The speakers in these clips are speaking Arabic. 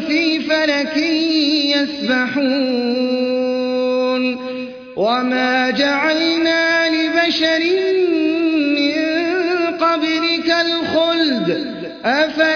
في فلك يسبحون وما جعلنا لبشر من قبلك الخلد أفإن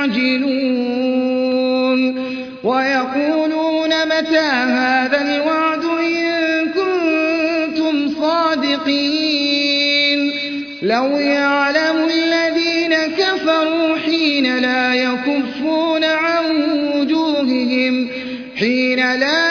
متى هذا الوعد إن كنتم صادقين لو يعلم الذين كفروا حين لا يكفون عن وجوههم حين لا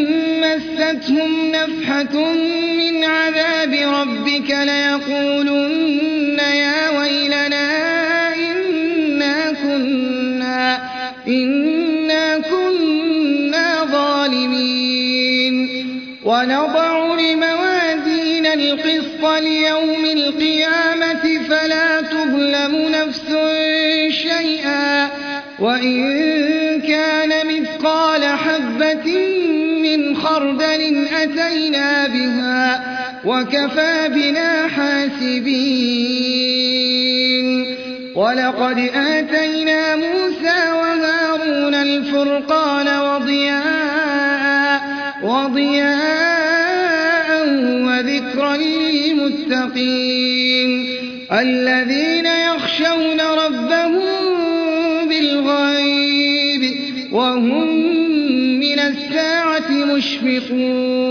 مستهم نفحة من عذاب ربك ليقولن يا ويلنا إنا كنا, إنا كنا ظالمين. ونضع لموازين القسط ليوم القيامة فلا تظلم نفس شيئا. وإن كان مثقال حبة من خردل أتينا بها وكفى بنا حاسبين. ولقد آتينا موسى وهارون الفرقان وضياء, وضياء وذكرا للمتقين. الذين يخشون ربهم بالغيب وهم من الساعة مشفقون.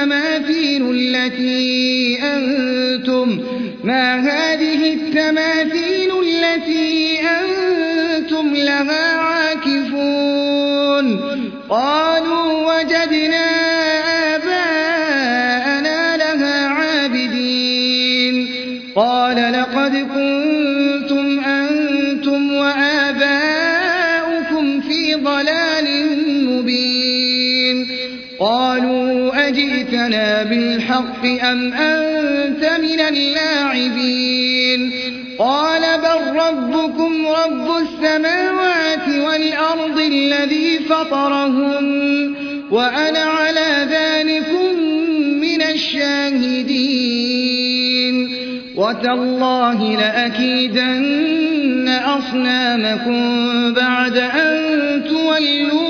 التماثيل التي أنتم ما هذه التماثيل التي أنتم لها عاكفون؟ قالوا وجدنا أجئتنا بالحق أم أنت من اللاعبين قال بل ربكم رب السماوات والأرض الذي فطرهن وأنا على ذلكم من الشاهدين وتالله لأكيدن أصنامكم بعد أن تولوا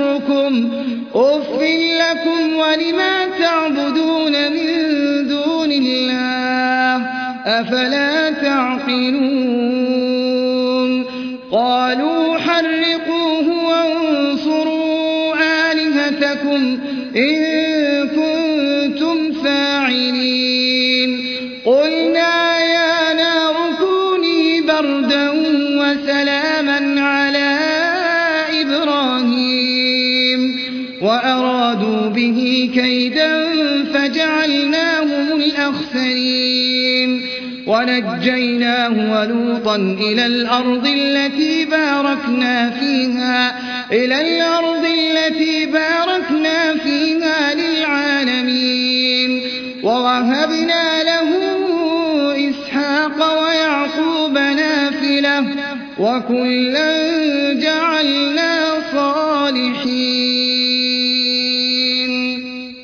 يضركم أف لكم ولما تعبدون من دون الله أفلا تعقلون؟ قالوا حرقوه وانصروا آلهتكم إن فجعلناهم الأخسرين. ونجيناه ولوطا إلى الأرض التي باركنا فيها إلى الأرض التي باركنا فيها للعالمين. ووهبنا له إسحاق ويعقوب نافلة وكلا جعلنا صالحين.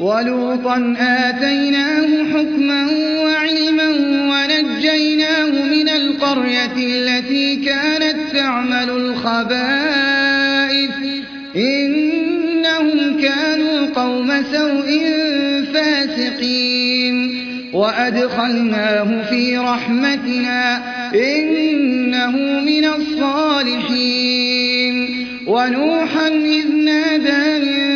ولوطا آتيناه حكما وعلما ونجيناه من القرية التي كانت تعمل الخبائث. إنهم كانوا قوم سوء فاسقين. وأدخلناه في رحمتنا. إنه من الصالحين. ونوحا إذ نادى من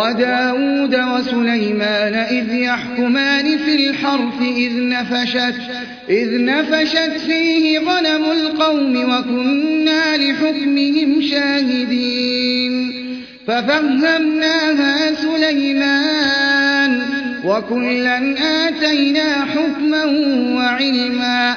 وداود وسليمان إذ يحكمان في الحرف إذ نفشت, إذ نفشت فيه غنم القوم وكنا لحكمهم شاهدين. ففهمناها سليمان وكلا آتينا حكما وعلما.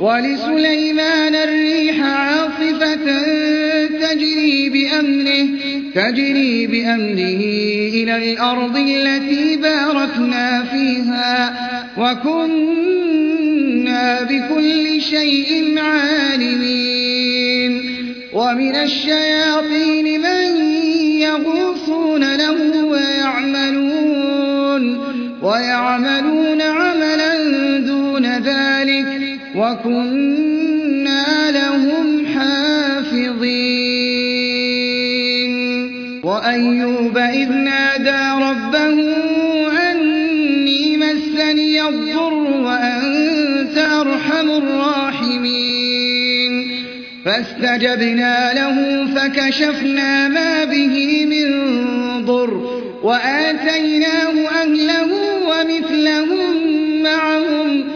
ولسليمان الريح عاصفة تجري بأمره, تجري بأمره إلى الأرض التي باركنا فيها وكنا بكل شيء عالمين. ومن الشياطين من يغوصون له ويعملون, ويعملون عملا وكنا لهم حافظين وأيوب إذ نادى ربه أني مسني الضر وأنت أرحم الراحمين فاستجبنا له فكشفنا ما به من ضر وآتيناه أهله ومثلهم معهم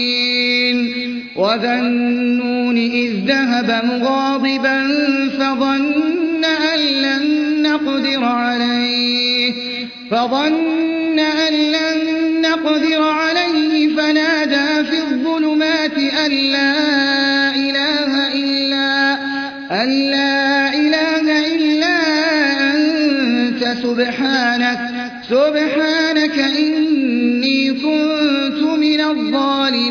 وذا النون إذ ذهب مغاضبا فظن أن لن نقدر عليه فظن أن لن نقدر عليه فنادى في الظلمات أن لا إله إلا أن لا إله إلا أنت سبحانك سبحانك إني كنت من الظالمين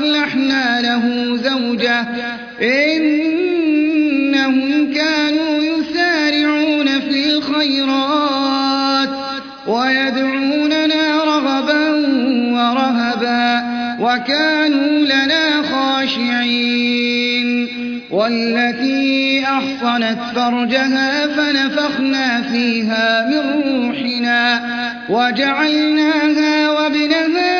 وأصلحنا له زوجه. إنهم كانوا يسارعون في الخيرات ويدعوننا رغبا ورهبا وكانوا لنا خاشعين. والتي أحصنت فرجها فنفخنا فيها من روحنا وجعلناها وابنها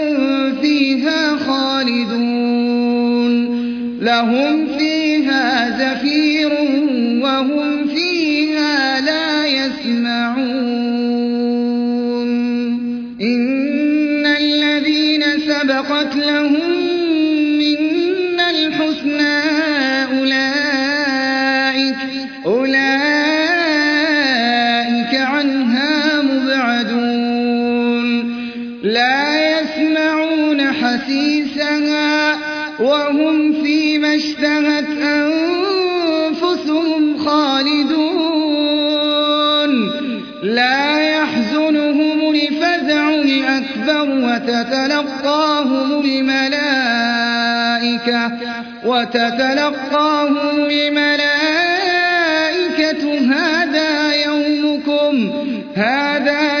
خالدون. لهم فيها زفير وهم فيها لا يسمعون. إن الذين سبقت لهم حسيسها وهم فيما اشتهت أنفسهم خالدون. لا يحزنهم الفزع الأكبر وتتلقاهم الملائكة وتتلقاهم الملائكة. هذا يومكم هذا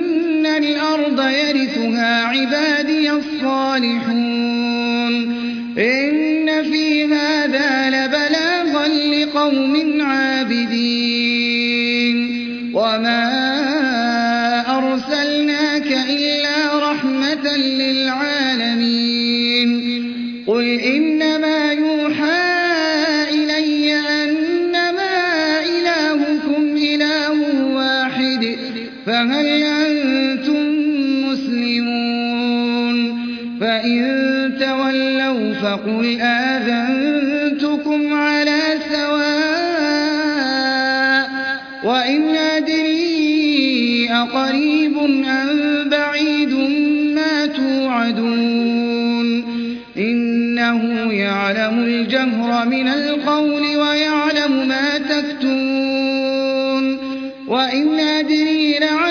الأرض يرثها عبادي الصالحون إن في هذا لبلاغا لقوم عابدين وما فإن تولوا فقل آذنتكم على سواء وإن أدري أقريب أم بعيد ما توعدون إنه يعلم الجهر من القول ويعلم ما تكتون وإن أدري لعله